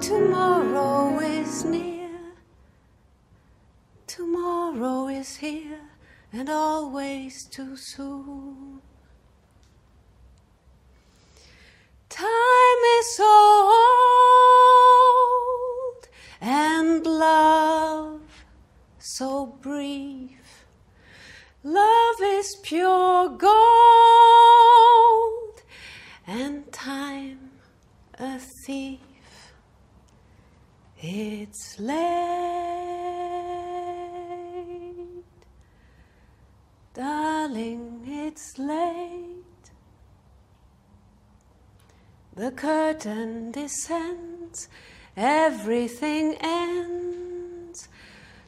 tomorrow is near. Tomorrow is here and always too soon. Time is so old and love so brief. Love is pure gold and time a thief. It's late, darling, it's late. The curtain descends, everything ends.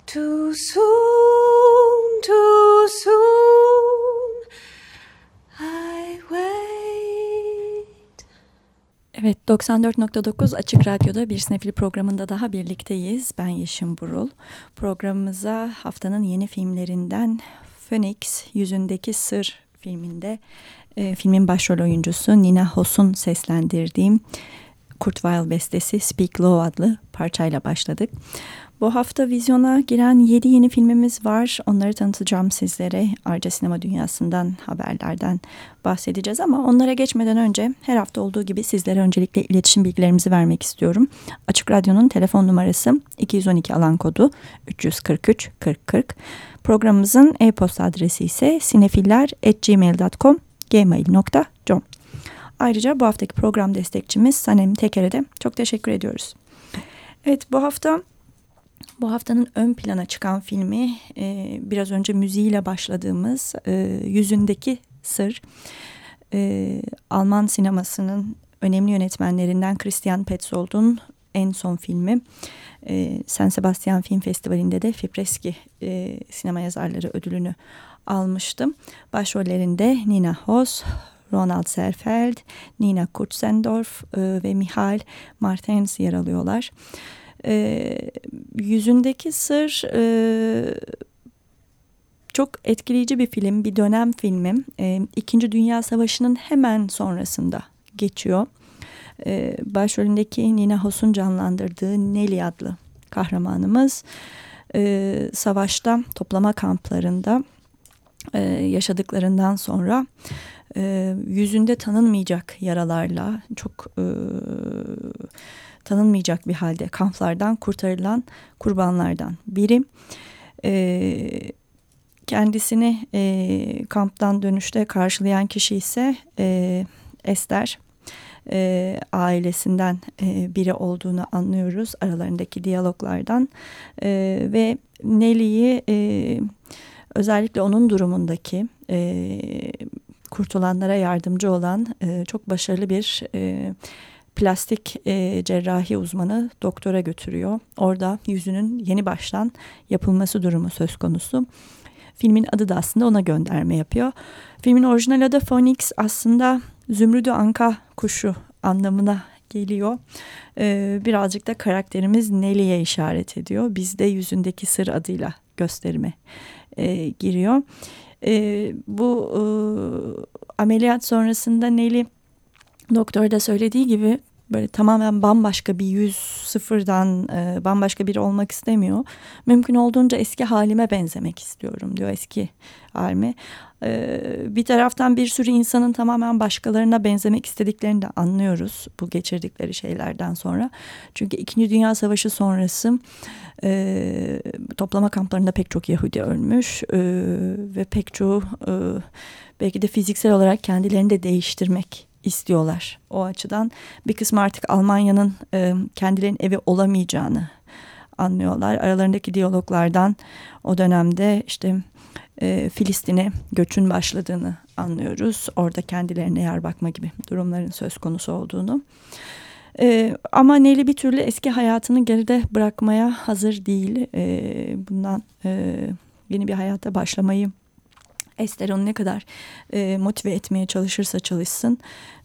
Too soon, too soon, I wait. Evet 94.9 Açık Radyo'da bir sinefil programında daha birlikteyiz. Ben Yeşim Burul. Programımıza haftanın yeni filmlerinden Phoenix Yüzündeki Sır filminde e, filmin başrol oyuncusu Nina Hoss'un seslendirdiğim Kurt Weill bestesi Speak Low adlı parçayla başladık. Bu hafta vizyona giren 7 yeni filmimiz var. Onları tanıtacağım sizlere. Ayrıca sinema dünyasından, haberlerden bahsedeceğiz ama onlara geçmeden önce her hafta olduğu gibi sizlere öncelikle iletişim bilgilerimizi vermek istiyorum. Açık Radyo'nun telefon numarası 212 alan kodu 343 40 40. Programımızın e-posta adresi ise sinefiller.gmail.com gmail.com Ayrıca bu haftaki program destekçimiz Sanem Teker'e de çok teşekkür ediyoruz. Evet bu hafta bu haftanın ön plana çıkan filmi e, biraz önce müziğiyle başladığımız e, Yüzündeki Sır. E, Alman sinemasının önemli yönetmenlerinden Christian Petzold'un en son filmi. E, San Sebastian Film Festivali'nde de Fipreski e, sinema yazarları ödülünü almıştım. Başrollerinde Nina Hoss, Ronald Serfeld, Nina Kurtzendorf e, ve Michael Martens yer alıyorlar. E, yüzündeki sır e, çok etkileyici bir film, bir dönem filmi. E, İkinci Dünya Savaşı'nın hemen sonrasında geçiyor. E, başrolündeki Nina Hoss'un canlandırdığı Nelly adlı kahramanımız e, savaşta toplama kamplarında e, yaşadıklarından sonra e, yüzünde tanınmayacak yaralarla çok e, tanınmayacak bir halde kamplardan kurtarılan kurbanlardan biri. E, kendisini e, kamptan dönüşte karşılayan kişi ise e, Esther e, ailesinden e, biri olduğunu anlıyoruz aralarındaki diyaloglardan e, ve Nelly'yi e, özellikle onun durumundaki e, kurtulanlara yardımcı olan e, çok başarılı bir e, plastik e, cerrahi uzmanı doktora götürüyor. Orada yüzünün yeni baştan yapılması durumu söz konusu. Filmin adı da aslında ona gönderme yapıyor. Filmin orijinal adı Phoenix aslında Zümrüdü Anka kuşu anlamına geliyor. Ee, birazcık da karakterimiz Nelly'e işaret ediyor. Bizde yüzündeki sır adıyla gösterime e, giriyor. E, bu e, ameliyat sonrasında Nelly doktor da söylediği gibi böyle tamamen bambaşka bir yüz sıfırdan e, bambaşka biri olmak istemiyor. Mümkün olduğunca eski halime benzemek istiyorum diyor eski halime. E, bir taraftan bir sürü insanın tamamen başkalarına benzemek istediklerini de anlıyoruz bu geçirdikleri şeylerden sonra. Çünkü İkinci Dünya Savaşı sonrası e, toplama kamplarında pek çok Yahudi ölmüş e, ve pek çoğu e, belki de fiziksel olarak kendilerini de değiştirmek istiyorlar. O açıdan bir kısmı artık Almanya'nın e, kendilerinin evi olamayacağını anlıyorlar. Aralarındaki diyaloglardan o dönemde işte e, Filistin'e göçün başladığını anlıyoruz. Orada kendilerine yer bakma gibi durumların söz konusu olduğunu. E, ama Nelly bir türlü eski hayatını geride bırakmaya hazır değil. E, bundan e, yeni bir hayata başlamayı Esther onu ne kadar e, motive etmeye çalışırsa çalışsın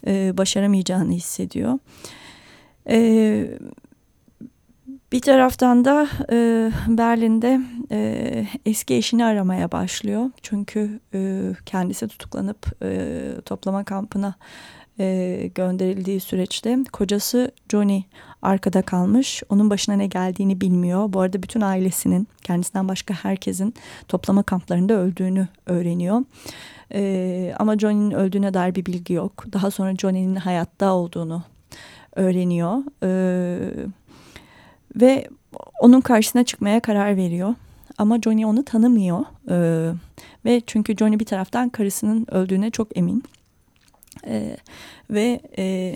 e, başaramayacağını hissediyor. E, bir taraftan da e, Berlin'de e, eski eşini aramaya başlıyor. Çünkü e, kendisi tutuklanıp e, toplama kampına e, gönderildiği süreçte kocası Johnny arkada kalmış. Onun başına ne geldiğini bilmiyor. Bu arada bütün ailesinin kendisinden başka herkesin toplama kamplarında öldüğünü öğreniyor. E, ama Johnny'nin öldüğüne dair bir bilgi yok. Daha sonra Johnny'nin hayatta olduğunu öğreniyor. E, ve onun karşısına çıkmaya karar veriyor. Ama Johnny onu tanımıyor. E, ve çünkü Johnny bir taraftan karısının öldüğüne çok emin. E, ve e,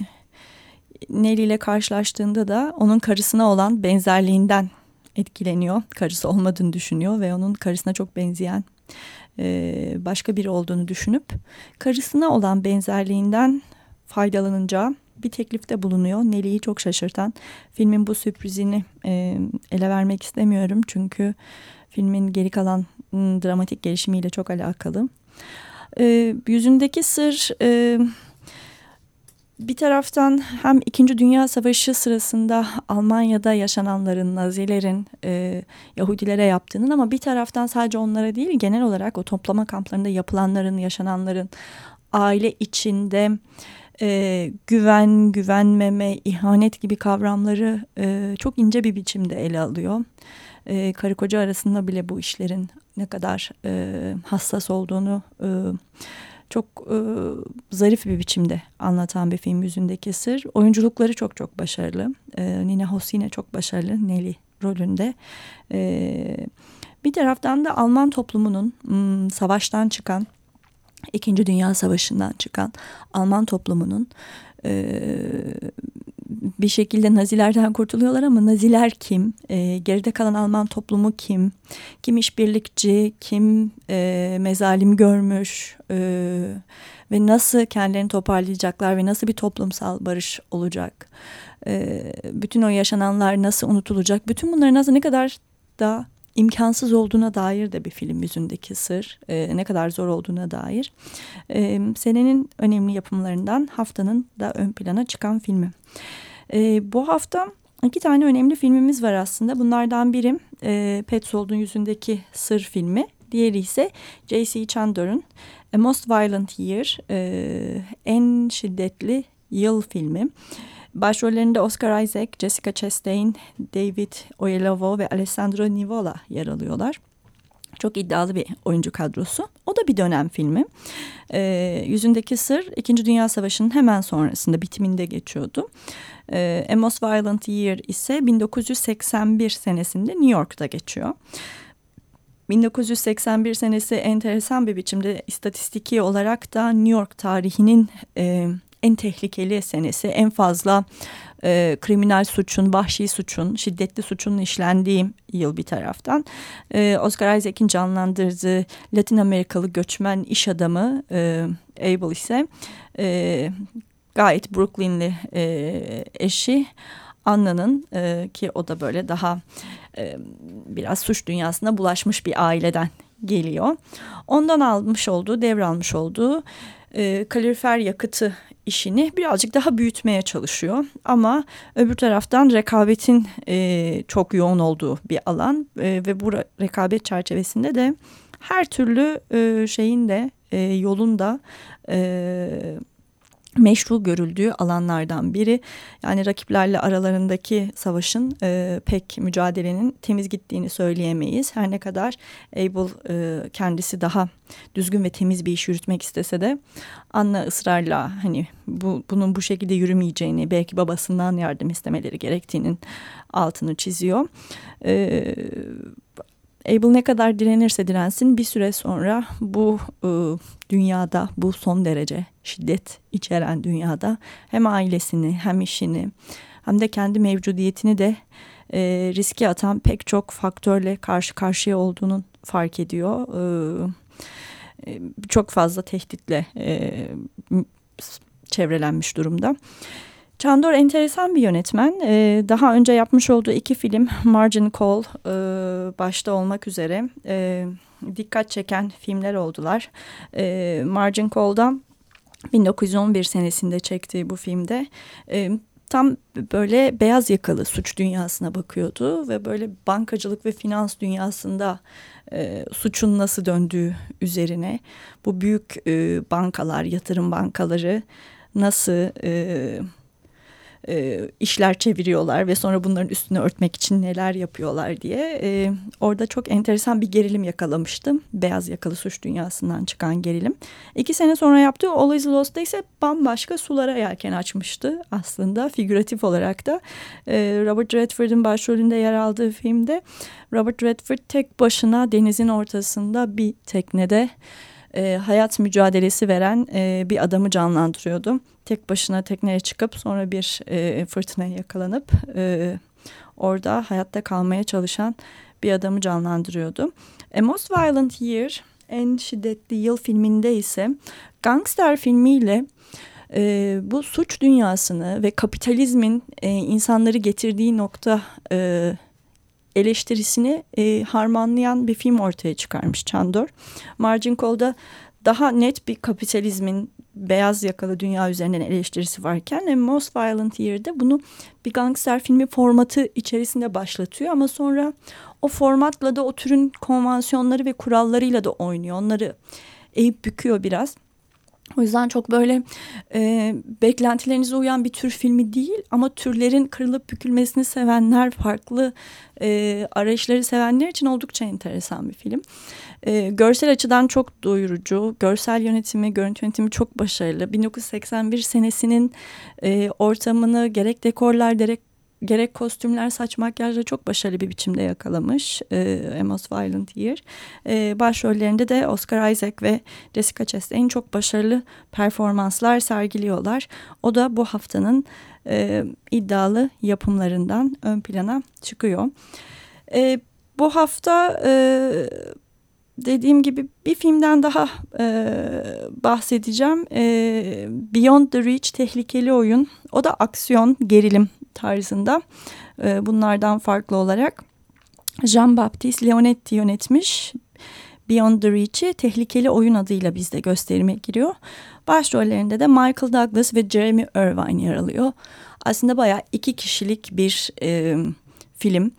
Nelly ile karşılaştığında da onun karısına olan benzerliğinden etkileniyor. Karısı olmadığını düşünüyor ve onun karısına çok benzeyen e, başka biri olduğunu düşünüp karısına olan benzerliğinden faydalanınca bir teklifte bulunuyor. Nelly'yi çok şaşırtan filmin bu sürprizini e, ele vermek istemiyorum çünkü filmin geri kalan dramatik gelişimiyle çok alakalı. E, yüzündeki sır e, bir taraftan hem İkinci Dünya Savaşı sırasında Almanya'da yaşananların, Nazilerin e, Yahudilere yaptığının ama bir taraftan sadece onlara değil genel olarak o toplama kamplarında yapılanların, yaşananların aile içinde e, güven, güvenmeme, ihanet gibi kavramları e, çok ince bir biçimde ele alıyor. E, karı koca arasında bile bu işlerin ne kadar e, hassas olduğunu e, çok e, zarif bir biçimde anlatan bir film Yüzündeki Sır. Oyunculukları çok çok başarılı. E, Nina Hoss yine çok başarılı Nelly rolünde. E, bir taraftan da Alman toplumunun m, savaştan çıkan, İkinci Dünya Savaşı'ndan çıkan Alman toplumunun e, bir şekilde Nazilerden kurtuluyorlar ama Naziler kim? E, geride kalan Alman toplumu kim? Kim işbirlikçi? Kim e, mezalim görmüş? E, ve nasıl kendilerini toparlayacaklar ve nasıl bir toplumsal barış olacak? E, bütün o yaşananlar nasıl unutulacak? Bütün bunların nasıl ne kadar da imkansız olduğuna dair de bir film yüzündeki sır e, ne kadar zor olduğuna dair e, senenin önemli yapımlarından haftanın da ön plana çıkan filmi. E, bu hafta iki tane önemli filmimiz var aslında. Bunlardan biri e, Petzold'un yüzündeki sır filmi. Diğeri ise J.C. Chandor'un A Most Violent Year, e, en şiddetli yıl filmi. Başrollerinde Oscar Isaac, Jessica Chastain, David Oyelowo ve Alessandro Nivola yer alıyorlar. Çok iddialı bir oyuncu kadrosu. O da bir dönem filmi. Ee, Yüzündeki Sır, İkinci Dünya Savaşı'nın hemen sonrasında bitiminde geçiyordu. Ee, A Most Violent Year ise 1981 senesinde New York'ta geçiyor. 1981 senesi enteresan bir biçimde istatistiki olarak da New York tarihinin e, en tehlikeli senesi, en fazla e, kriminal suçun, vahşi suçun, şiddetli suçun işlendiği yıl bir taraftan. E, Oscar Isaac'in canlandırdığı Latin Amerikalı göçmen iş adamı e, Abel ise e, gayet Brooklynli e, eşi Anna'nın e, ki o da böyle daha e, biraz suç dünyasına bulaşmış bir aileden geliyor. Ondan almış olduğu, devralmış olduğu e, kalorifer yakıtı işini birazcık daha büyütmeye çalışıyor. Ama öbür taraftan rekabetin e, çok yoğun olduğu bir alan e, ve bu rekabet çerçevesinde de her türlü e, şeyin de e, yolun da e, meşru görüldüğü alanlardan biri. Yani rakiplerle aralarındaki savaşın e, pek mücadelenin temiz gittiğini söyleyemeyiz. Her ne kadar Abel e, kendisi daha düzgün ve temiz bir iş yürütmek istese de Anna ısrarla hani bu, bunun bu şekilde yürümeyeceğini belki babasından yardım istemeleri gerektiğinin altını çiziyor. E, Abel ne kadar direnirse dirensin bir süre sonra bu e, dünyada bu son derece şiddet içeren dünyada hem ailesini hem işini hem de kendi mevcudiyetini de e, riske atan pek çok faktörle karşı karşıya olduğunun fark ediyor. E, e çok fazla tehditle e, çevrelenmiş durumda. Chandor enteresan bir yönetmen. Ee, daha önce yapmış olduğu iki film Margin Call e, başta olmak üzere e, dikkat çeken filmler oldular. E, Margin Call'da 1911 senesinde çektiği bu filmde e, tam böyle beyaz yakalı suç dünyasına bakıyordu ve böyle bankacılık ve finans dünyasında e, suçun nasıl döndüğü üzerine bu büyük e, bankalar, yatırım bankaları nasıl e, e, işler çeviriyorlar ve sonra bunların üstünü örtmek için neler yapıyorlar diye. E, orada çok enteresan bir gerilim yakalamıştım. Beyaz yakalı suç dünyasından çıkan gerilim. İki sene sonra yaptığı All Is Lost'ta ise bambaşka sulara yelken açmıştı aslında figüratif olarak da. E, Robert Redford'un başrolünde yer aldığı filmde Robert Redford tek başına denizin ortasında bir teknede e, hayat mücadelesi veren e, bir adamı canlandırıyordu. Tek başına tekneye çıkıp sonra bir e, fırtınaya yakalanıp e, orada hayatta kalmaya çalışan bir adamı canlandırıyordu. A Most Violent Year en şiddetli yıl filminde ise gangster filmiyle e, bu suç dünyasını ve kapitalizmin e, insanları getirdiği nokta e, eleştirisini e, harmanlayan bir film ortaya çıkarmış Chandor. Margin Call'da daha net bir kapitalizmin beyaz yakalı dünya üzerinden eleştirisi varken e, Most Violent Year'de bunu bir gangster filmi formatı içerisinde başlatıyor ama sonra o formatla da o türün konvansiyonları ve kurallarıyla da oynuyor. Onları eğip büküyor biraz. O yüzden çok böyle e, beklentilerinize uyan bir tür filmi değil ama türlerin kırılıp bükülmesini sevenler, farklı e, arayışları sevenler için oldukça enteresan bir film. E, görsel açıdan çok doyurucu, görsel yönetimi, görüntü yönetimi çok başarılı. 1981 senesinin e, ortamını gerek dekorlar, gerek gerek kostümler, saç makyajla çok başarılı bir biçimde yakalamış e, A Most Violent Year. E, başrollerinde de Oscar Isaac ve Jessica Chastain çok başarılı performanslar sergiliyorlar. O da bu haftanın e, iddialı yapımlarından ön plana çıkıyor. E, bu hafta... E, dediğim gibi bir filmden daha e, bahsedeceğim. E, Beyond the Reach tehlikeli oyun. O da aksiyon, gerilim tarzında. E, bunlardan farklı olarak Jean-Baptiste Leonetti yönetmiş. Beyond the Reach'i tehlikeli oyun adıyla bizde gösterime giriyor. Başrollerinde de Michael Douglas ve Jeremy Irvine yer alıyor. Aslında bayağı iki kişilik bir e, film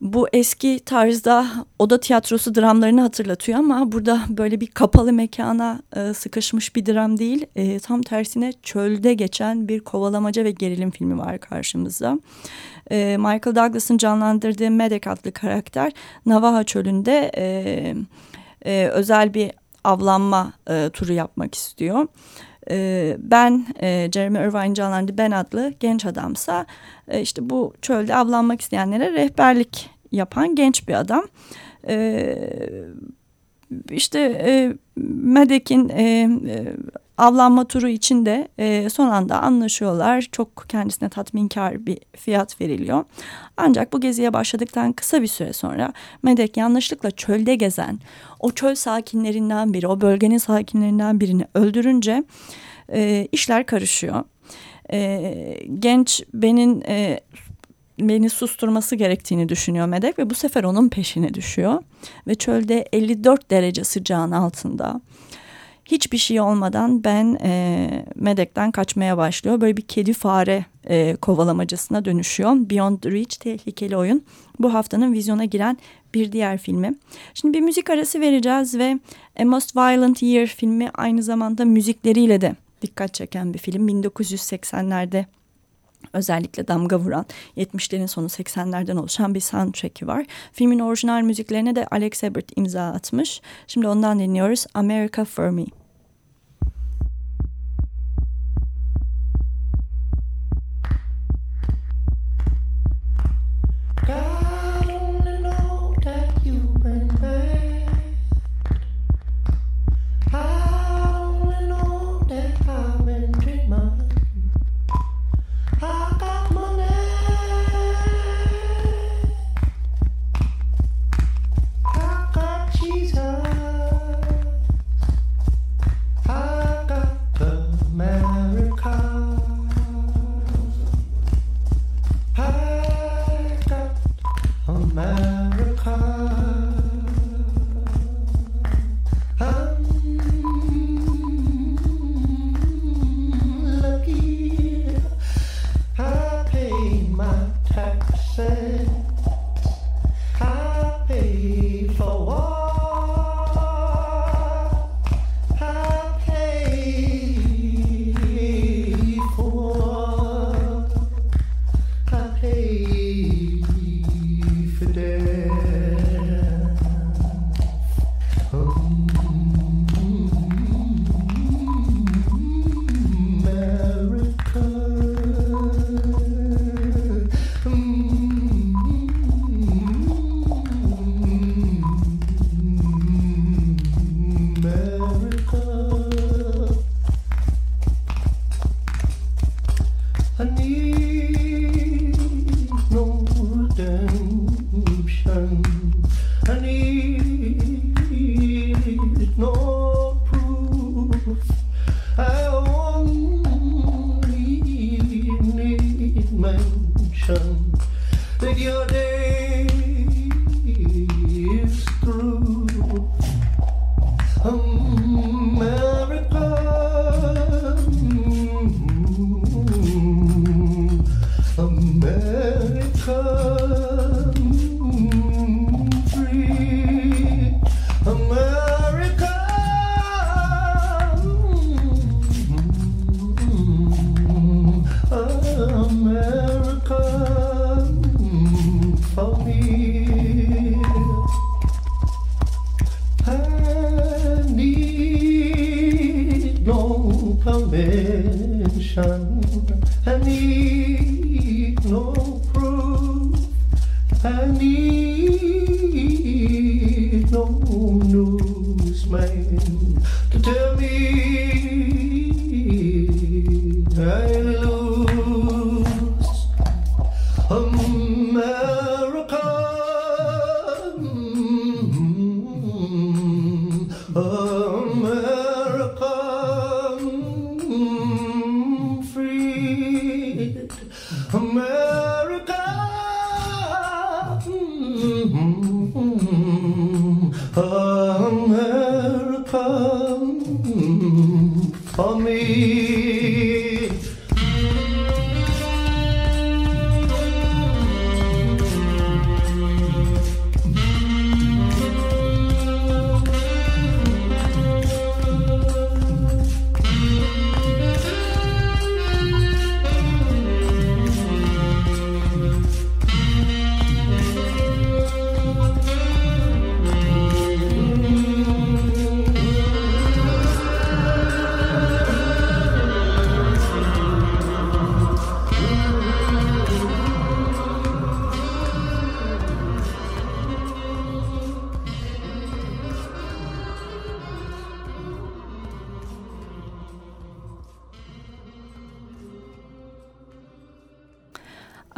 bu eski tarzda oda tiyatrosu dramlarını hatırlatıyor ama burada böyle bir kapalı mekana e, sıkışmış bir dram değil. E, tam tersine çölde geçen bir kovalamaca ve gerilim filmi var karşımızda. E, Michael Douglas'ın canlandırdığı Medek adlı karakter Navajo çölünde e, e, özel bir avlanma e, turu yapmak istiyor. E, ben e, Jeremy Irvine canlandı Ben adlı genç adamsa e, işte bu çölde avlanmak isteyenlere rehberlik yapan genç bir adam. E, işte e, Medek'in e, e, avlanma turu içinde e, son anda anlaşıyorlar. Çok kendisine tatminkar bir fiyat veriliyor. Ancak bu geziye başladıktan kısa bir süre sonra Medek yanlışlıkla çölde gezen o çöl sakinlerinden biri, o bölgenin sakinlerinden birini öldürünce e, işler karışıyor. E, genç benin e, beni susturması gerektiğini düşünüyor Medek ve bu sefer onun peşine düşüyor. Ve çölde 54 derece sıcağın altında hiçbir şey olmadan ben e, Medek'ten kaçmaya başlıyor. Böyle bir kedi fare e, kovalamacasına dönüşüyor. Beyond the Reach tehlikeli oyun. Bu haftanın vizyona giren bir diğer filmi. Şimdi bir müzik arası vereceğiz ve A Most Violent Year filmi aynı zamanda müzikleriyle de dikkat çeken bir film. 1980'lerde özellikle damga vuran 70'lerin sonu 80'lerden oluşan bir soundtrack'i var. Filmin orijinal müziklerine de Alex Ebert imza atmış. Şimdi ondan dinliyoruz America For Me.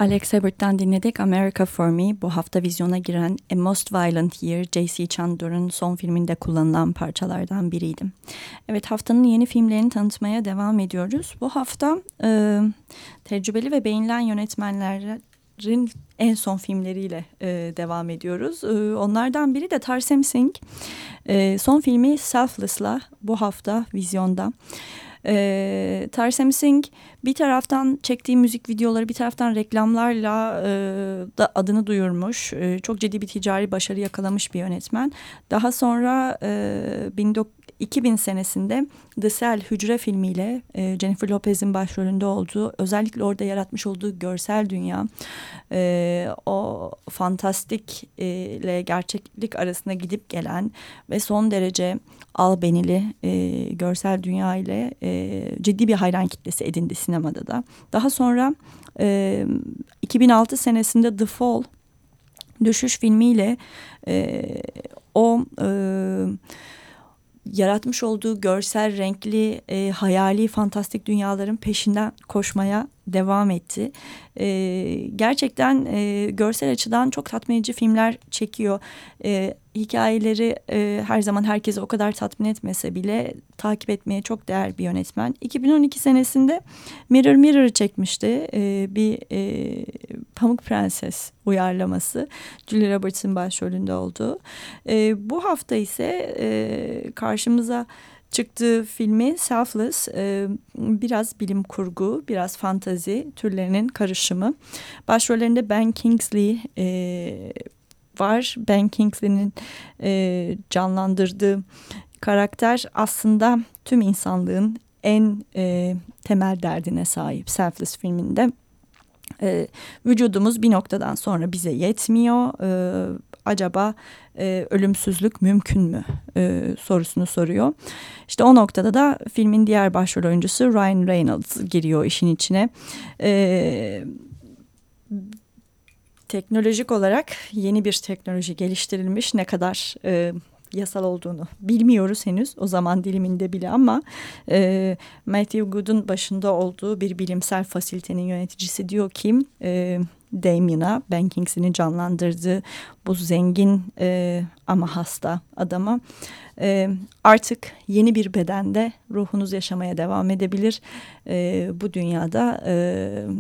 Alex Ebert'ten dinledik America For Me. Bu hafta vizyona giren A Most Violent Year, J.C. Chandor'un son filminde kullanılan parçalardan biriydi. Evet haftanın yeni filmlerini tanıtmaya devam ediyoruz. Bu hafta e, tecrübeli ve beğenilen yönetmenlerin en son filmleriyle e, devam ediyoruz. E, onlardan biri de Tarsem Singh. E, son filmi Selfless'la bu hafta vizyonda. E, Tarsem Singh bir taraftan çektiği müzik videoları bir taraftan reklamlarla e, da adını duyurmuş. E, çok ciddi bir ticari başarı yakalamış bir yönetmen. Daha sonra e, 2000 senesinde The Cell Hücre filmiyle e, Jennifer Lopez'in başrolünde olduğu özellikle orada yaratmış olduğu görsel dünya e, o fantastik e, ile gerçeklik arasında gidip gelen ve son derece albenili e, görsel dünya ile e, ciddi bir hayran kitlesi edindi sinemada da. Daha sonra e, 2006 senesinde The Fall Düşüş filmiyle e, o e, yaratmış olduğu görsel, renkli, e, hayali, fantastik dünyaların peşinden koşmaya devam etti. E, gerçekten e, görsel açıdan çok tatmin filmler çekiyor. E, hikayeleri e, her zaman herkese o kadar tatmin etmese bile takip etmeye çok değer bir yönetmen. 2012 senesinde Mirror Mirror'ı çekmişti. E, bir e, Pamuk Prenses uyarlaması. Julia Roberts'ın başrolünde olduğu. E, bu hafta ise e, karşımıza çıktığı filmi Selfless e, biraz bilim kurgu, biraz fantazi türlerinin karışımı. Başrollerinde Ben Kingsley e, var. Ben Kingsley'nin e, canlandırdığı karakter aslında tüm insanlığın en temel derdine sahip Selfless filminde. Vücudumuz bir noktadan sonra bize yetmiyor. Acaba e, ölümsüzlük mümkün mü e, sorusunu soruyor. İşte o noktada da filmin diğer başrol oyuncusu Ryan Reynolds giriyor işin içine. E, teknolojik olarak yeni bir teknoloji geliştirilmiş ne kadar e, yasal olduğunu bilmiyoruz henüz o zaman diliminde bile ama e, Matthew Good'un başında olduğu bir bilimsel fasilitenin yöneticisi diyor ki e, Damien'a Ben Kingsley'nin canlandırdığı bu zengin e, ama hasta adama e, artık yeni bir bedende ruhunuz yaşamaya devam edebilir. E, bu dünyada e,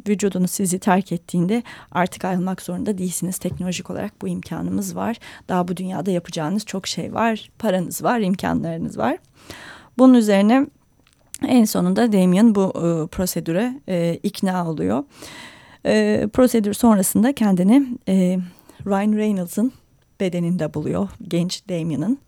vücudunuz sizi terk ettiğinde artık ayrılmak zorunda değilsiniz. Teknolojik olarak bu imkanımız var. Daha bu dünyada yapacağınız çok şey var. Paranız var, imkanlarınız var. Bunun üzerine en sonunda Damien bu e, prosedüre e, ikna oluyor. E, prosedür sonrasında kendini e, Ryan Reynolds'ın bedeninde buluyor genç Damien'ın.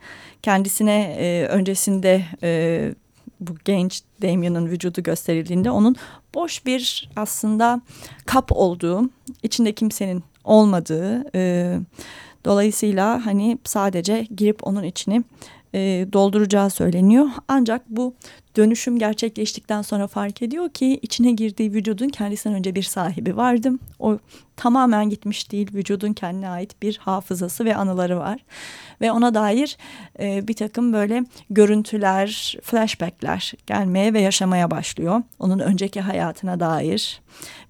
Kendisine e, öncesinde e, bu genç Damien'ın vücudu gösterildiğinde onun boş bir aslında kap olduğu, içinde kimsenin olmadığı, e, dolayısıyla hani sadece girip onun içini e, dolduracağı söyleniyor. Ancak bu dönüşüm gerçekleştikten sonra fark ediyor ki içine girdiği vücudun kendisinden önce bir sahibi vardı. O tamamen gitmiş değil. Vücudun kendine ait bir hafızası ve anıları var. Ve ona dair e, bir takım böyle görüntüler, flashbackler gelmeye ve yaşamaya başlıyor. Onun önceki hayatına dair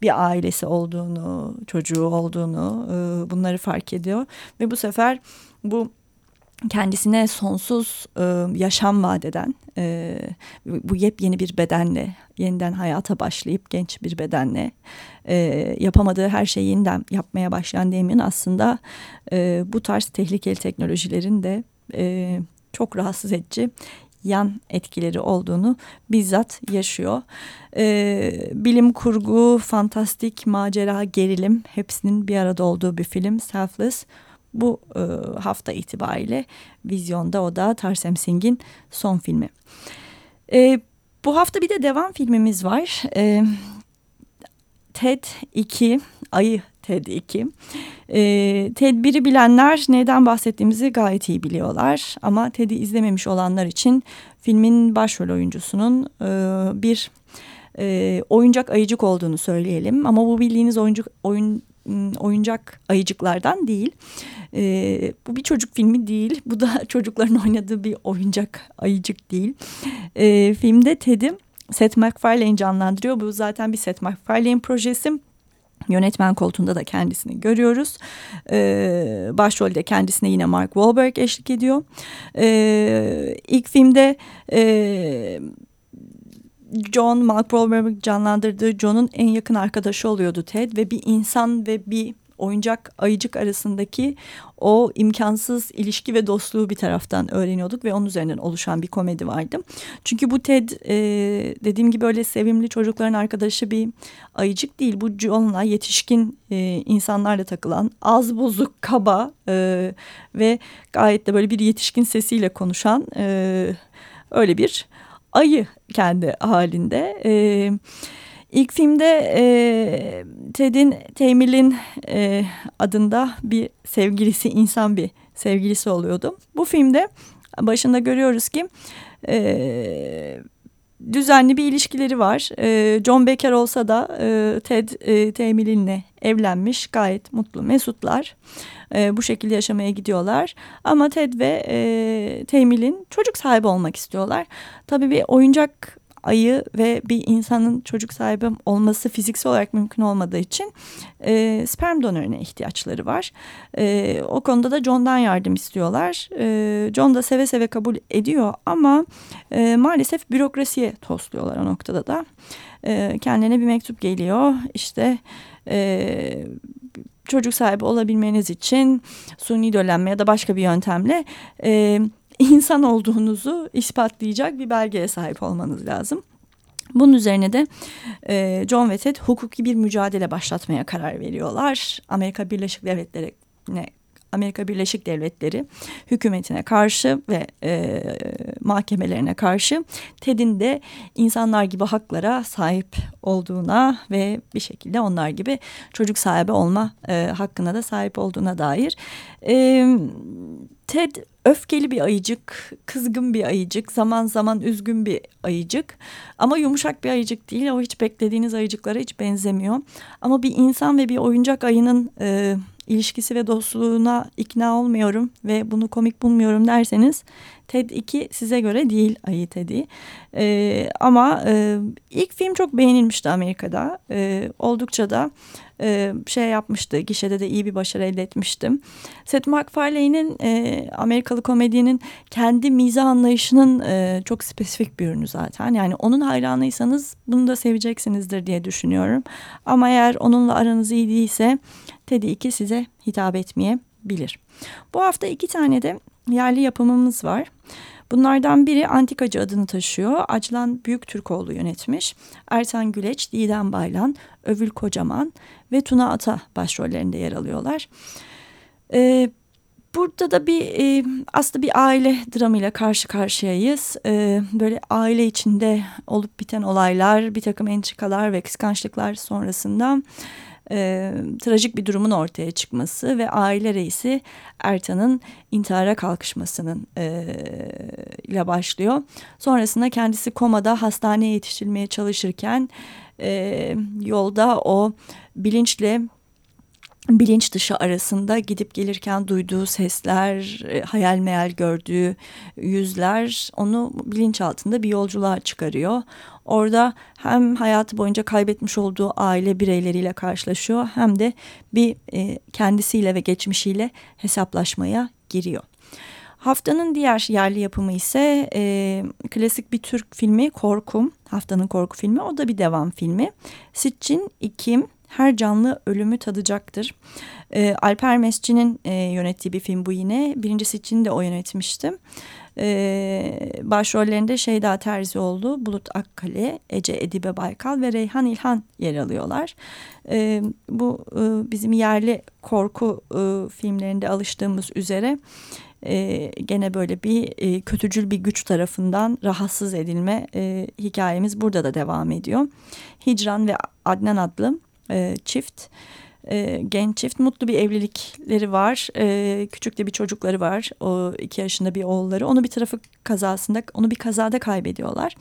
bir ailesi olduğunu, çocuğu olduğunu e, bunları fark ediyor. Ve bu sefer bu kendisine sonsuz e, yaşam vadeden e, bu yepyeni bir bedenle yeniden hayata başlayıp genç bir bedenle e, yapamadığı her şeyi yeniden yapmaya başlayan Damien aslında e, bu tarz tehlikeli teknolojilerin de e, çok rahatsız edici yan etkileri olduğunu bizzat yaşıyor. Ee, bilim kurgu, fantastik, macera, gerilim hepsinin bir arada olduğu bir film Selfless bu e, hafta itibariyle vizyonda o da Tarsem Singh'in son filmi. E, bu hafta bir de devam filmimiz var. E, TED 2, Ayı TED 2. E, TED 1'i bilenler neden bahsettiğimizi gayet iyi biliyorlar. Ama TED'i izlememiş olanlar için filmin başrol oyuncusunun e, bir e, oyuncak ayıcık olduğunu söyleyelim. Ama bu bildiğiniz oyuncak oyun oyuncak ayıcıklardan değil. E, bu bir çocuk filmi değil. Bu da çocukların oynadığı bir oyuncak ayıcık değil. E, filmde Ted'i Seth MacFarlane canlandırıyor. Bu zaten bir Seth MacFarlane projesi. Yönetmen koltuğunda da kendisini görüyoruz. Ee, başrolde kendisine yine Mark Wahlberg eşlik ediyor. Ee, ilk filmde e, John, Mark Wahlberg canlandırdığı John'un en yakın arkadaşı oluyordu Ted ve bir insan ve bir oyuncak ayıcık arasındaki o imkansız ilişki ve dostluğu bir taraftan öğreniyorduk ve onun üzerinden oluşan bir komedi vardı. Çünkü bu Ted e, dediğim gibi öyle sevimli çocukların arkadaşı bir ayıcık değil. Bu John'la yetişkin e, insanlarla takılan az bozuk, kaba e, ve gayet de böyle bir yetişkin sesiyle konuşan e, öyle bir ayı kendi halinde. Evet İlk filmde e, Ted'in Teymil'in e, adında bir sevgilisi, insan bir sevgilisi oluyordu. Bu filmde başında görüyoruz ki e, düzenli bir ilişkileri var. E, John Becker olsa da e, Ted e, Teymil'inle evlenmiş, gayet mutlu, mesutlar. E, bu şekilde yaşamaya gidiyorlar. Ama Ted ve e, Teymil'in çocuk sahibi olmak istiyorlar. Tabii bir oyuncak ayı ve bir insanın çocuk sahibi olması fiziksel olarak mümkün olmadığı için e, sperm donörüne ihtiyaçları var. E, o konuda da John'dan yardım istiyorlar. E, John da seve seve kabul ediyor ama e, maalesef bürokrasiye tosluyorlar o noktada da. E, kendine bir mektup geliyor işte... E, çocuk sahibi olabilmeniz için suni döllenme ya da başka bir yöntemle e, insan olduğunuzu ispatlayacak bir belgeye sahip olmanız lazım. Bunun üzerine de e, John ve Ted hukuki bir mücadele başlatmaya karar veriyorlar. Amerika Birleşik Devletleri'ne Amerika Birleşik Devletleri hükümetine karşı ve e, mahkemelerine karşı Ted'in de insanlar gibi haklara sahip olduğuna ve bir şekilde onlar gibi çocuk sahibi olma e, hakkına da sahip olduğuna dair. E, Ted öfkeli bir ayıcık, kızgın bir ayıcık, zaman zaman üzgün bir ayıcık. Ama yumuşak bir ayıcık değil. O hiç beklediğiniz ayıcıklara hiç benzemiyor. Ama bir insan ve bir oyuncak ayının e, ilişkisi ve dostluğuna ikna olmuyorum ve bunu komik bulmuyorum derseniz TED 2 size göre değil Ayı Ted'i. E, ama e, ilk film çok beğenilmişti Amerika'da. E, oldukça da e, şey yapmıştı. Gişede de iyi bir başarı elde etmiştim. Seth MacFarlane'in e, Amerikalı komedyenin kendi mizah anlayışının e, çok spesifik bir ürünü zaten. Yani onun hayranıysanız bunu da seveceksinizdir diye düşünüyorum. Ama eğer onunla aranız iyi değilse Teddy 2 size hitap etmeyebilir. Bu hafta iki tane de yerli yapımımız var. Bunlardan biri Antikacı adını taşıyor. Acılan Büyük Türkoğlu yönetmiş. Ertan Güleç, Didem Baylan, Övül Kocaman ve Tuna Ata başrollerinde yer alıyorlar. Ee, burada da bir e, aslında bir aile dramıyla karşı karşıyayız. Ee, böyle aile içinde olup biten olaylar, bir takım entrikalar ve kıskançlıklar sonrasında e, trajik bir durumun ortaya çıkması ve aile reisi Ertan'ın intihara kalkışmasının e, ile başlıyor. Sonrasında kendisi komada hastaneye yetiştirilmeye çalışırken e, yolda o bilinçle bilinç dışı arasında gidip gelirken duyduğu sesler, e, hayal meyal gördüğü yüzler onu bilinç altında bir yolculuğa çıkarıyor. Orada hem hayatı boyunca kaybetmiş olduğu aile bireyleriyle karşılaşıyor hem de bir e, kendisiyle ve geçmişiyle hesaplaşmaya giriyor. Haftanın diğer yerli yapımı ise e, klasik bir Türk filmi Korkum. Haftanın korku filmi o da bir devam filmi. Sitchin İkim her canlı ölümü tadacaktır. E, Alper Mesci'nin e, yönettiği bir film bu yine. Birincisi için de o yönetmişti. E, başrollerinde Şeyda Terzioğlu, Bulut Akkale, Ece Edibe Baykal ve Reyhan İlhan yer alıyorlar. E, bu e, bizim yerli korku e, filmlerinde alıştığımız üzere e, gene böyle bir e, kötücül bir güç tarafından rahatsız edilme e, hikayemiz burada da devam ediyor. Hicran ve Adnan adlı e, çift e, genç çift mutlu bir evlilikleri var. E, küçük de bir çocukları var. O iki yaşında bir oğulları. Onu bir trafik kazasında, onu bir kazada kaybediyorlar.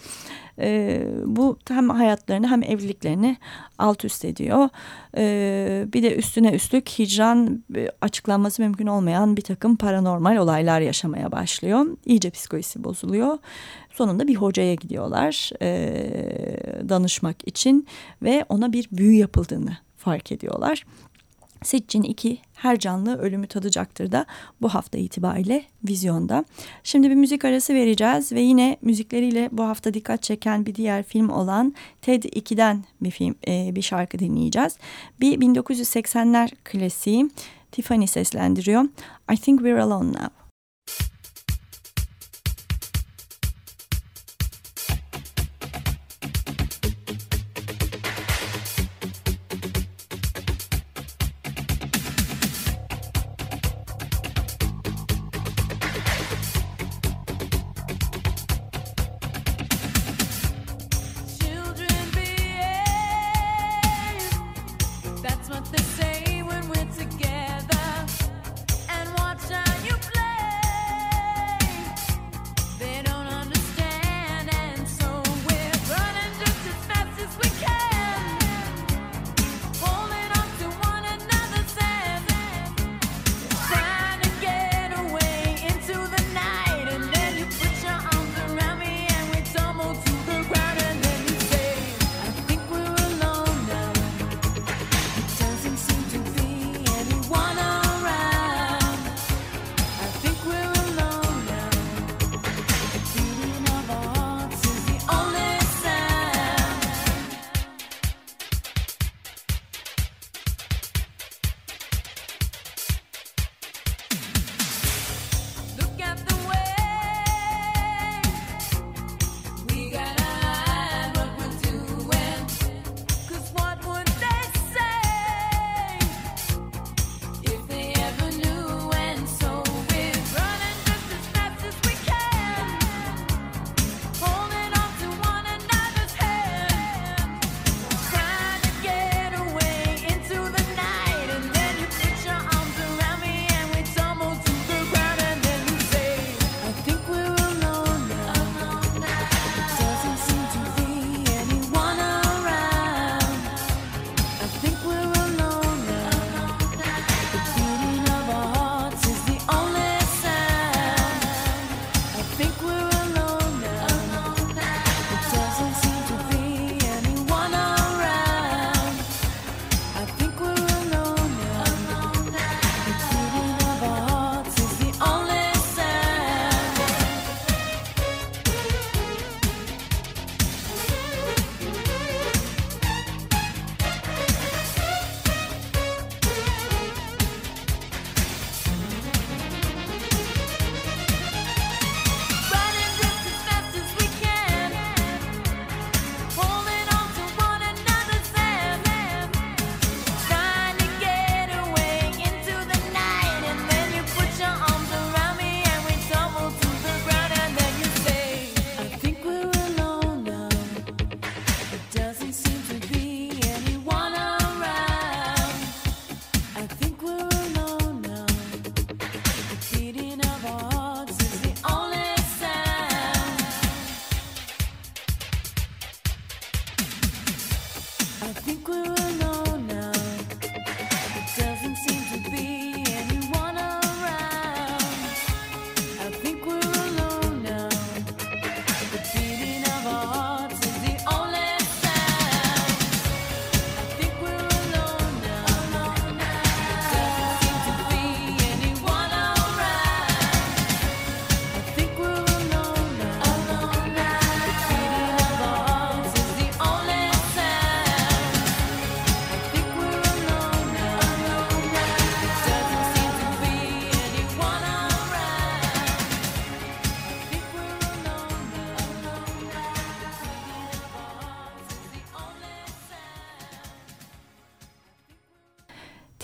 E, bu hem hayatlarını hem evliliklerini alt üst ediyor. E, bir de üstüne üstlük hicran e, açıklanması mümkün olmayan bir takım paranormal olaylar yaşamaya başlıyor. İyice psikolojisi bozuluyor. Sonunda bir hocaya gidiyorlar e, danışmak için ve ona bir büyü yapıldığını fark ediyorlar. Sitchin 2 her canlı ölümü tadacaktır da bu hafta itibariyle vizyonda. Şimdi bir müzik arası vereceğiz ve yine müzikleriyle bu hafta dikkat çeken bir diğer film olan Ted 2'den bir film e, bir şarkı dinleyeceğiz. Bir 1980'ler klasiği Tiffany seslendiriyor. I think we're alone now.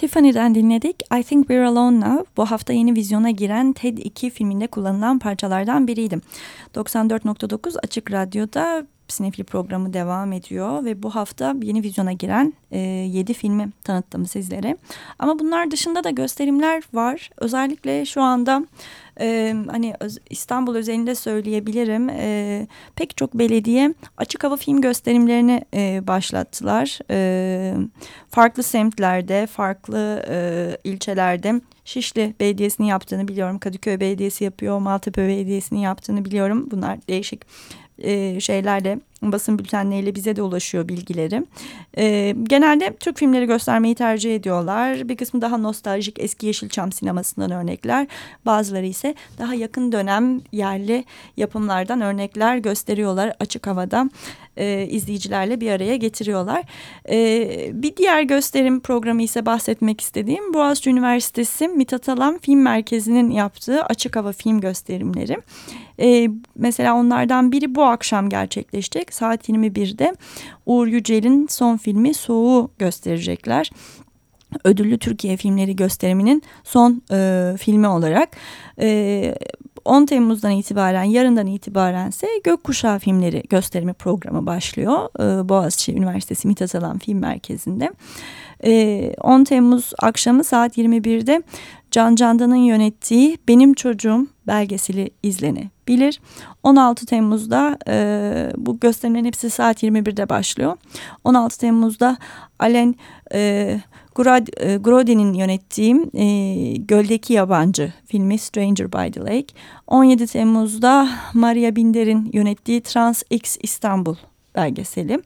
Tiffany'den dinledik. I Think We're Alone Now bu hafta yeni vizyona giren TED 2 filminde kullanılan parçalardan biriydi. 94.9 Açık Radyo'da Sinefli programı devam ediyor ve bu hafta yeni vizyona giren e, 7 filmi tanıttım sizlere. Ama bunlar dışında da gösterimler var. Özellikle şu anda e, hani İstanbul özelinde söyleyebilirim e, pek çok belediye açık hava film gösterimlerini e, başlattılar. E, farklı semtlerde, farklı e, ilçelerde Şişli Belediyesi'nin yaptığını biliyorum. Kadıköy Belediyesi yapıyor, Maltepe Belediyesi'nin yaptığını biliyorum. Bunlar değişik e, şeylerle basın bültenleriyle bize de ulaşıyor bilgileri. E, genelde Türk filmleri göstermeyi tercih ediyorlar. Bir kısmı daha nostaljik eski Yeşilçam sinemasından örnekler. Bazıları ise daha yakın dönem yerli yapımlardan örnekler gösteriyorlar açık havada e, izleyicilerle bir araya getiriyorlar. E, bir diğer gösterim programı ise bahsetmek istediğim Boğaziçi Üniversitesi Mithat Alan Film Merkezi'nin yaptığı açık hava film gösterimleri. E, mesela onlardan biri bu akşam gerçekleşecek. Saat 21'de Uğur Yücel'in son filmi Soğuğu gösterecekler ödüllü Türkiye filmleri gösteriminin son e, filmi olarak e, 10 Temmuz'dan itibaren yarından itibaren ise Gökkuşağı filmleri gösterimi programı başlıyor e, Boğaziçi Üniversitesi Mithat Alan Film Merkezi'nde. E, 10 Temmuz akşamı saat 21'de Can Candan'ın yönettiği Benim Çocuğum belgeseli izlenebilir. 16 Temmuz'da e, bu gösterimlerin hepsi saat 21'de başlıyor. 16 Temmuz'da Alen e, Grodi'nin yönettiğim e, Göldeki Yabancı filmi Stranger by the Lake. 17 Temmuz'da Maria Binder'in yönettiği Trans X İstanbul belgeseli.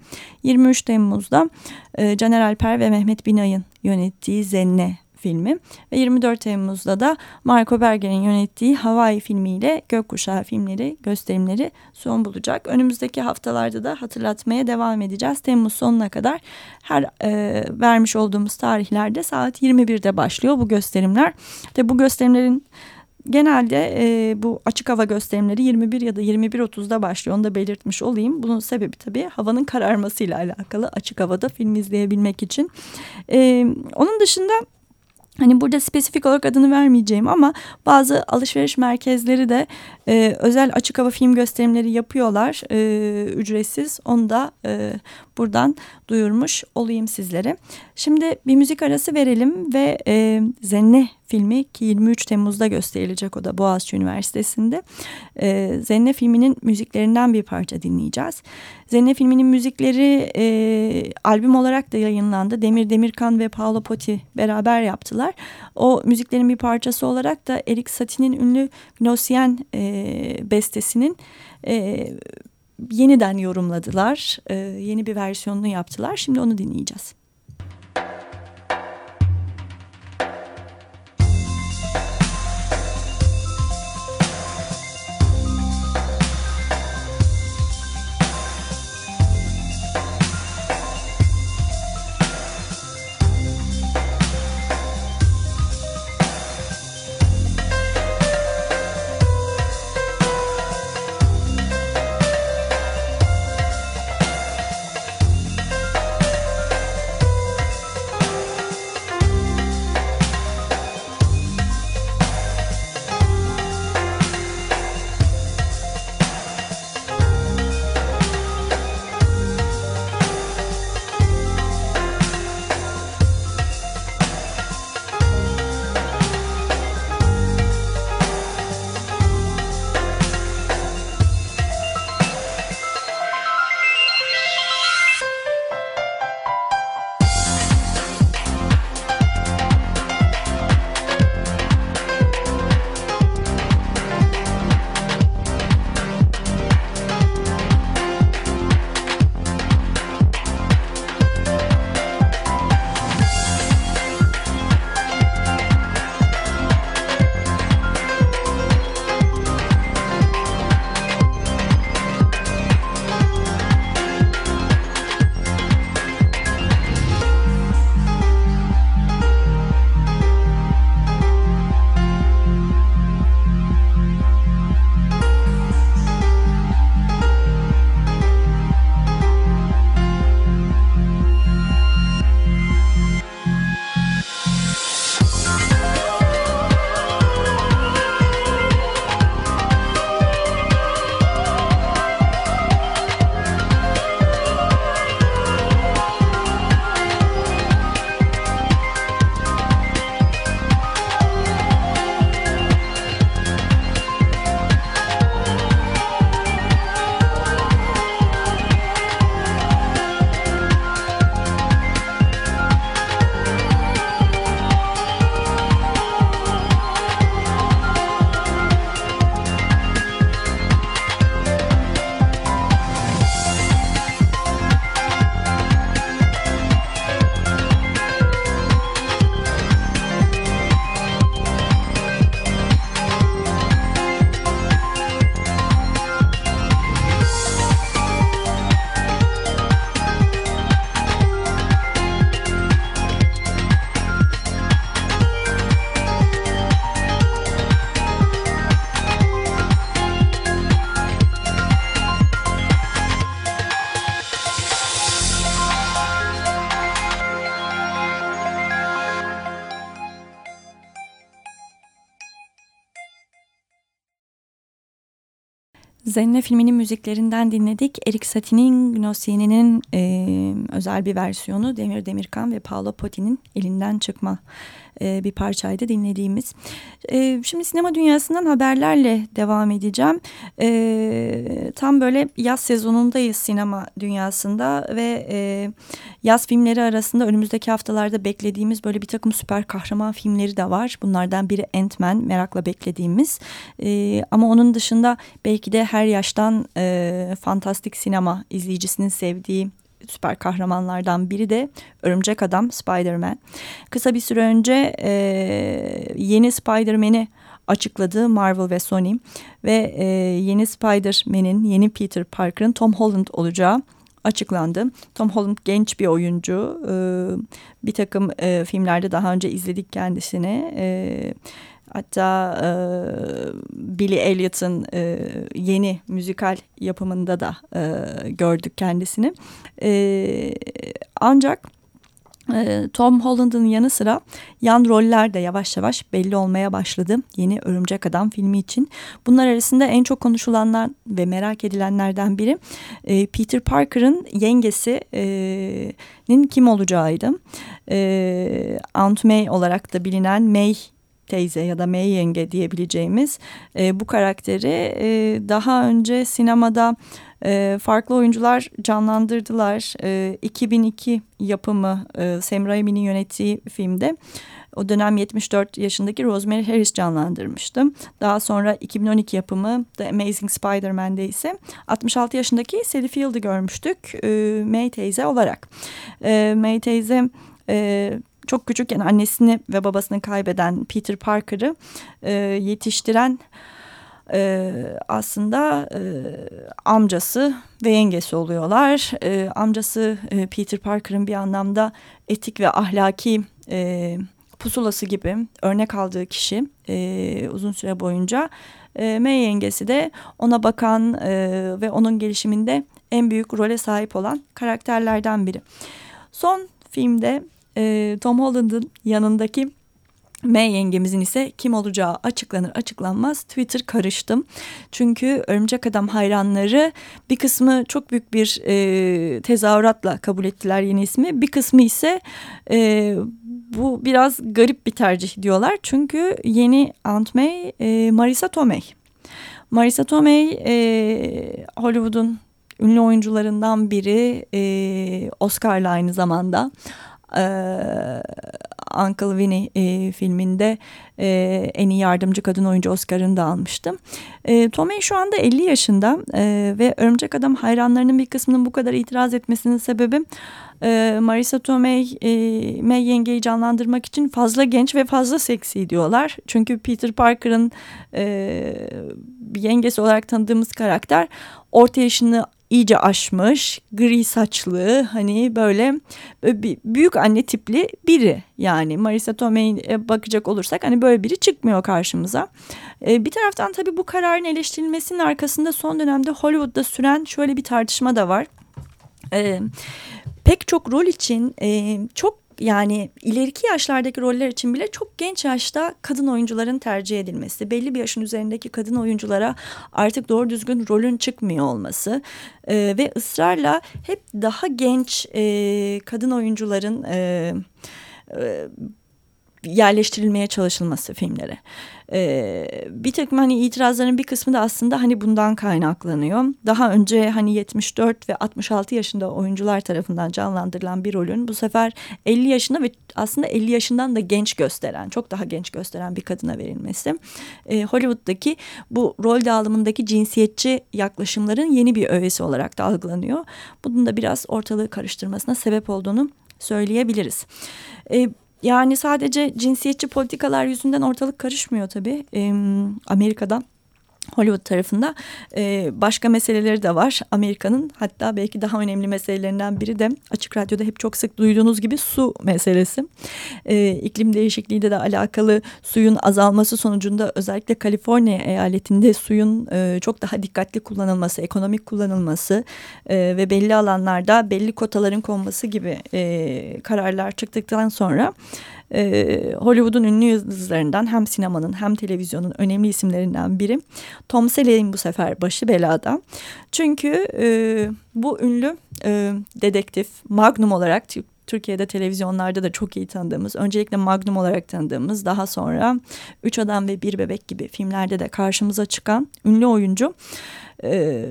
23 Temmuz'da e, Caner Alper ve Mehmet Binay'ın yönettiği Zenne filmi ve 24 Temmuz'da da Marco Berger'in yönettiği Hawaii filmiyle Gökkuşağı filmleri gösterimleri son bulacak. Önümüzdeki haftalarda da hatırlatmaya devam edeceğiz. Temmuz sonuna kadar her e, vermiş olduğumuz tarihlerde saat 21'de başlıyor bu gösterimler. De bu gösterimlerin genelde e, bu açık hava gösterimleri 21 ya da 21.30'da başlıyor. Onu da belirtmiş olayım. Bunun sebebi tabii havanın kararmasıyla alakalı açık havada film izleyebilmek için. E, onun dışında Hani burada spesifik olarak adını vermeyeceğim ama bazı alışveriş merkezleri de e, özel açık hava film gösterimleri yapıyorlar e, ücretsiz. Onu da e, buradan duyurmuş olayım sizlere. Şimdi bir müzik arası verelim ve e, Zenne filmi ki 23 Temmuz'da gösterilecek o da Boğaziçi Üniversitesi'nde. E, Zenne filminin müziklerinden bir parça dinleyeceğiz. Zenne filminin müzikleri e, albüm olarak da yayınlandı. Demir Demirkan ve Paolo Poti beraber yaptılar. O müziklerin bir parçası olarak da Erik Satie'nin ünlü Gnosien e, bestesinin e, yeniden yorumladılar. E, yeni bir versiyonunu yaptılar. Şimdi onu dinleyeceğiz. Zenne filminin müziklerinden dinledik. Erik Satie'nin Gnossien'inin e, özel bir versiyonu Demir Demirkan ve Paolo Potti'nin elinden çıkma e, bir parçaydı dinlediğimiz. E, şimdi sinema dünyasından haberlerle devam edeceğim. E, tam böyle yaz sezonundayız sinema dünyasında ve e, yaz filmleri arasında önümüzdeki haftalarda beklediğimiz böyle bir takım süper kahraman filmleri de var. Bunlardan biri Ant-Man merakla beklediğimiz. E, ama onun dışında belki de her yaştan e, fantastik sinema izleyicisinin sevdiği süper kahramanlardan biri de Örümcek Adam Spider-Man. Kısa bir süre önce e, yeni Spider-Man'i açıkladı Marvel ve Sony ve e, yeni Spider-Man'in yeni Peter Parker'ın Tom Holland olacağı açıklandı. Tom Holland genç bir oyuncu. E, bir takım e, filmlerde daha önce izledik kendisini. E, Hatta e, Billy Elliot'ın e, yeni müzikal yapımında da e, gördük kendisini. E, ancak e, Tom Holland'ın yanı sıra yan roller de yavaş yavaş belli olmaya başladı yeni Örümcek Adam filmi için. Bunlar arasında en çok konuşulanlar ve merak edilenlerden biri e, Peter Parker'ın yengesinin kim olacağıydı. E, Aunt May olarak da bilinen May teyze ya da May yenge diyebileceğimiz e, bu karakteri e, daha önce sinemada e, farklı oyuncular canlandırdılar. E, 2002 yapımı e, Sam Raimi'nin yönettiği filmde o dönem 74 yaşındaki Rosemary Harris canlandırmıştı. Daha sonra 2012 yapımı The Amazing Spider-Man'de ise 66 yaşındaki Sally Field'ı görmüştük e, May teyze olarak. E, May teyze e, çok küçükken annesini ve babasını kaybeden Peter Parker'ı e, yetiştiren e, aslında e, amcası ve yengesi oluyorlar. E, amcası e, Peter Parker'ın bir anlamda etik ve ahlaki e, pusulası gibi örnek aldığı kişi e, uzun süre boyunca. E, May yengesi de ona bakan e, ve onun gelişiminde en büyük role sahip olan karakterlerden biri. Son filmde e, Tom Holland'ın yanındaki May yengemizin ise kim olacağı açıklanır açıklanmaz Twitter karıştım. Çünkü Örümcek Adam hayranları bir kısmı çok büyük bir e, tezahüratla kabul ettiler yeni ismi. Bir kısmı ise e, bu biraz garip bir tercih diyorlar. Çünkü yeni Aunt May e, Marisa Tomei. Marisa Tomei e, Hollywood'un ünlü oyuncularından biri e, Oscar'la aynı zamanda e, Uncle Winnie e, filminde e, en iyi yardımcı kadın oyuncu Oscar'ını da almıştım. E, Tomei şu anda 50 yaşında e, ve Örümcek Adam hayranlarının bir kısmının bu kadar itiraz etmesinin sebebi e, Marisa Tomei e, May yengeyi canlandırmak için fazla genç ve fazla seksi diyorlar. Çünkü Peter Parker'ın e, yengesi olarak tanıdığımız karakter orta yaşını iyice aşmış, gri saçlı hani böyle, böyle büyük anne tipli biri yani Marisa Tomei'ye bakacak olursak hani böyle biri çıkmıyor karşımıza. Ee, bir taraftan tabii bu kararın eleştirilmesinin arkasında son dönemde Hollywood'da süren şöyle bir tartışma da var. Ee, pek çok rol için e, çok yani ileriki yaşlardaki roller için bile çok genç yaşta kadın oyuncuların tercih edilmesi, belli bir yaşın üzerindeki kadın oyunculara artık doğru düzgün rolün çıkmıyor olması e, ve ısrarla hep daha genç e, kadın oyuncuların e, e, yerleştirilmeye çalışılması filmlere. Ee, bir takım hani itirazların bir kısmı da aslında hani bundan kaynaklanıyor. Daha önce hani 74 ve 66 yaşında oyuncular tarafından canlandırılan bir rolün bu sefer 50 yaşında ve aslında 50 yaşından da genç gösteren, çok daha genç gösteren bir kadına verilmesi. Ee, Hollywood'daki bu rol dağılımındaki cinsiyetçi yaklaşımların yeni bir öğesi olarak da algılanıyor. Bunun da biraz ortalığı karıştırmasına sebep olduğunu söyleyebiliriz. Ee, yani sadece cinsiyetçi politikalar yüzünden ortalık karışmıyor tabii. Ee, Amerika'da Hollywood tarafında e, başka meseleleri de var. Amerika'nın hatta belki daha önemli meselelerinden biri de açık radyoda hep çok sık duyduğunuz gibi su meselesi. E, iklim değişikliğiyle de alakalı suyun azalması sonucunda özellikle Kaliforniya eyaletinde suyun e, çok daha dikkatli kullanılması, ekonomik kullanılması e, ve belli alanlarda belli kotaların konması gibi e, kararlar çıktıktan sonra e, Hollywood'un ünlü yıldızlarından hem sinemanın hem televizyonun önemli isimlerinden biri. Tom Selleck'in bu sefer başı belada. Çünkü e, bu ünlü e, dedektif Magnum olarak Türkiye'de televizyonlarda da çok iyi tanıdığımız, öncelikle Magnum olarak tanıdığımız, daha sonra Üç Adam ve Bir Bebek gibi filmlerde de karşımıza çıkan ünlü oyuncu. E,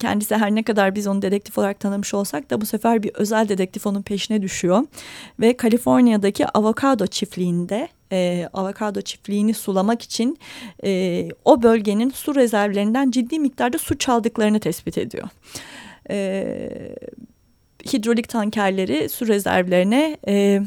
kendisi her ne kadar biz onu dedektif olarak tanımış olsak da bu sefer bir özel dedektif onun peşine düşüyor. Ve Kaliforniya'daki avokado çiftliğinde e, avokado çiftliğini sulamak için e, o bölgenin su rezervlerinden ciddi miktarda su çaldıklarını tespit ediyor. E, hidrolik tankerleri su rezervlerine... E,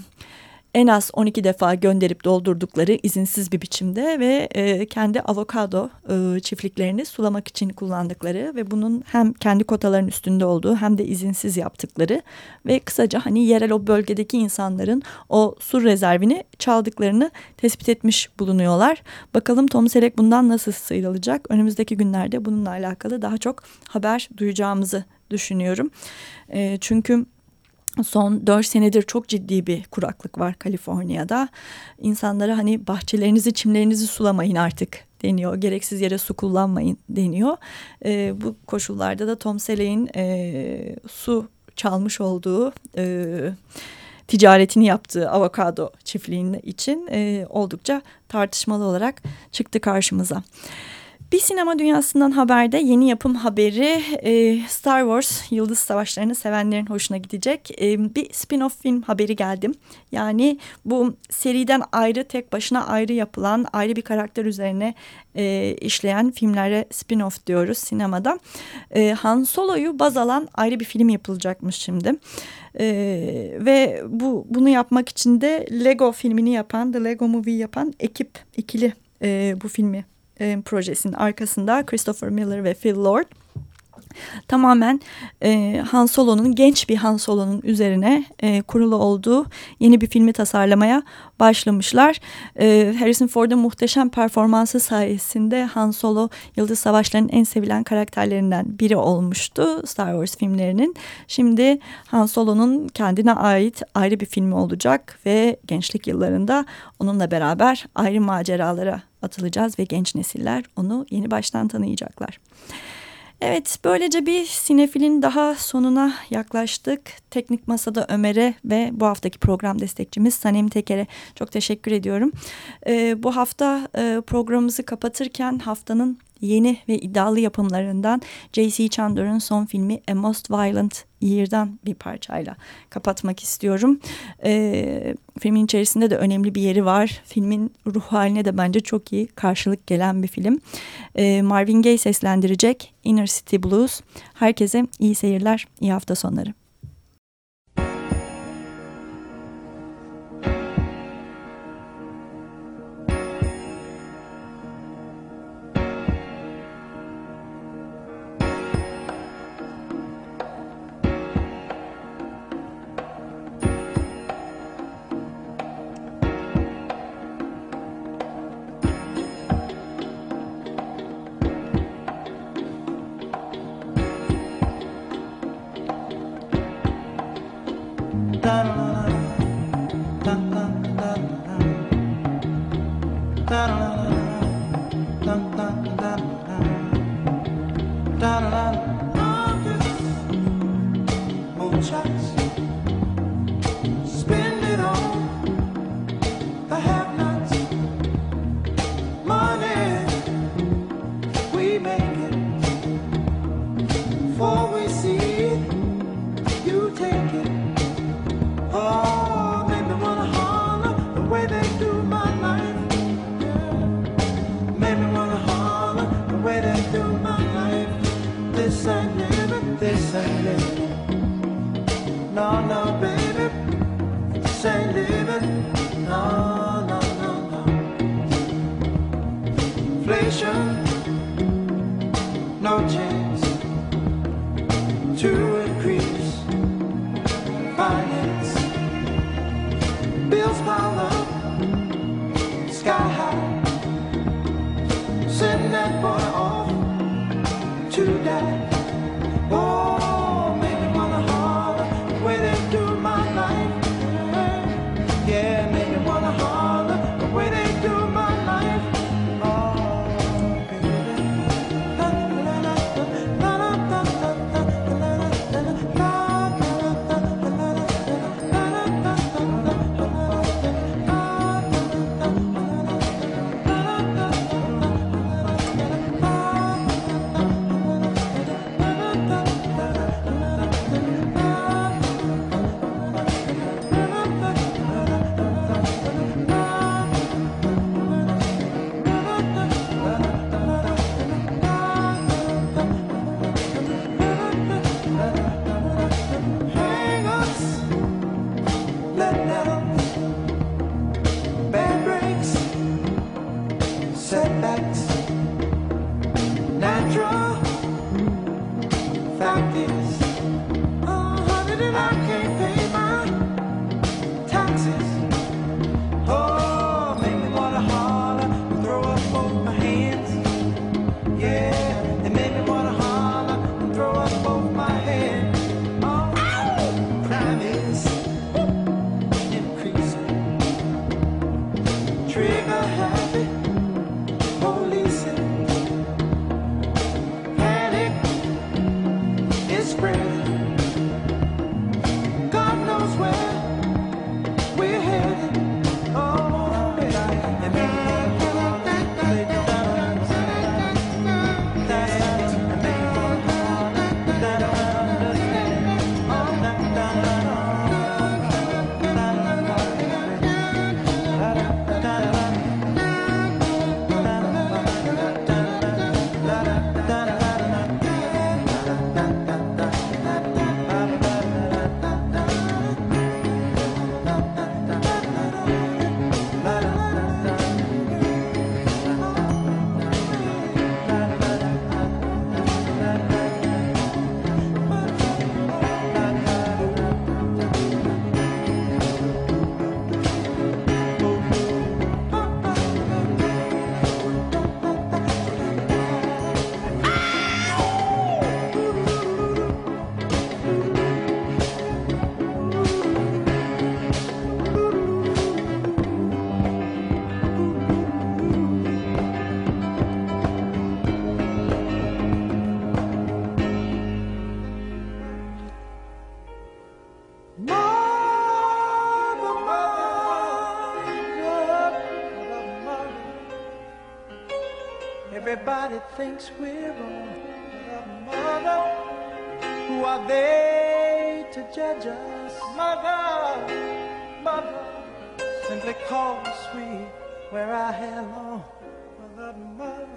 en az 12 defa gönderip doldurdukları izinsiz bir biçimde ve e, kendi avokado e, çiftliklerini sulamak için kullandıkları ve bunun hem kendi kotaların üstünde olduğu hem de izinsiz yaptıkları ve kısaca hani yerel o bölgedeki insanların o su rezervini çaldıklarını tespit etmiş bulunuyorlar. Bakalım Tom Selleck bundan nasıl sıyrılacak? Önümüzdeki günlerde bununla alakalı daha çok haber duyacağımızı düşünüyorum. E, çünkü son dört senedir çok ciddi bir kuraklık var Kaliforniya'da. İnsanlara hani bahçelerinizi, çimlerinizi sulamayın artık deniyor. Gereksiz yere su kullanmayın deniyor. E, bu koşullarda da Tom Selleck'in e, su çalmış olduğu... E, ticaretini yaptığı avokado çiftliğinin için e, oldukça tartışmalı olarak çıktı karşımıza. Bir sinema dünyasından haberde yeni yapım haberi e, Star Wars Yıldız Savaşları'nı sevenlerin hoşuna gidecek. E, bir spin-off film haberi geldi. Yani bu seriden ayrı tek başına ayrı yapılan ayrı bir karakter üzerine e, işleyen filmlere spin-off diyoruz sinemada. E, Han Solo'yu baz alan ayrı bir film yapılacakmış şimdi. E, ve bu bunu yapmak için de Lego filmini yapan, The Lego Movie yapan ekip ikili e, bu filmi e, projesinin arkasında Christopher Miller ve Phil Lord tamamen e, Han Solo'nun genç bir Han Solo'nun üzerine e, kurulu olduğu yeni bir filmi tasarlamaya başlamışlar. E, Harrison Ford'un muhteşem performansı sayesinde Han Solo Yıldız Savaşları'nın en sevilen karakterlerinden biri olmuştu Star Wars filmlerinin. Şimdi Han Solo'nun kendine ait ayrı bir filmi olacak ve gençlik yıllarında onunla beraber ayrı maceralara atılacağız ve genç nesiller onu yeni baştan tanıyacaklar. Evet böylece bir sinefilin daha sonuna yaklaştık. Teknik Masa'da Ömer'e ve bu haftaki program destekçimiz Sanem Teker'e çok teşekkür ediyorum. Ee, bu hafta e, programımızı kapatırken haftanın yeni ve iddialı yapımlarından J.C. Chandler'ın son filmi A Most Violent Year'dan bir parçayla kapatmak istiyorum. Ee, filmin içerisinde de önemli bir yeri var. Filmin ruh haline de bence çok iyi karşılık gelen bir film. Ee, Marvin Gaye seslendirecek Inner City Blues. Herkese iyi seyirler, iyi hafta sonları. Everybody thinks we're wrong. Mother, who are they to judge us? Mother, mother, simply cause we wear our hair long. Mother, mother.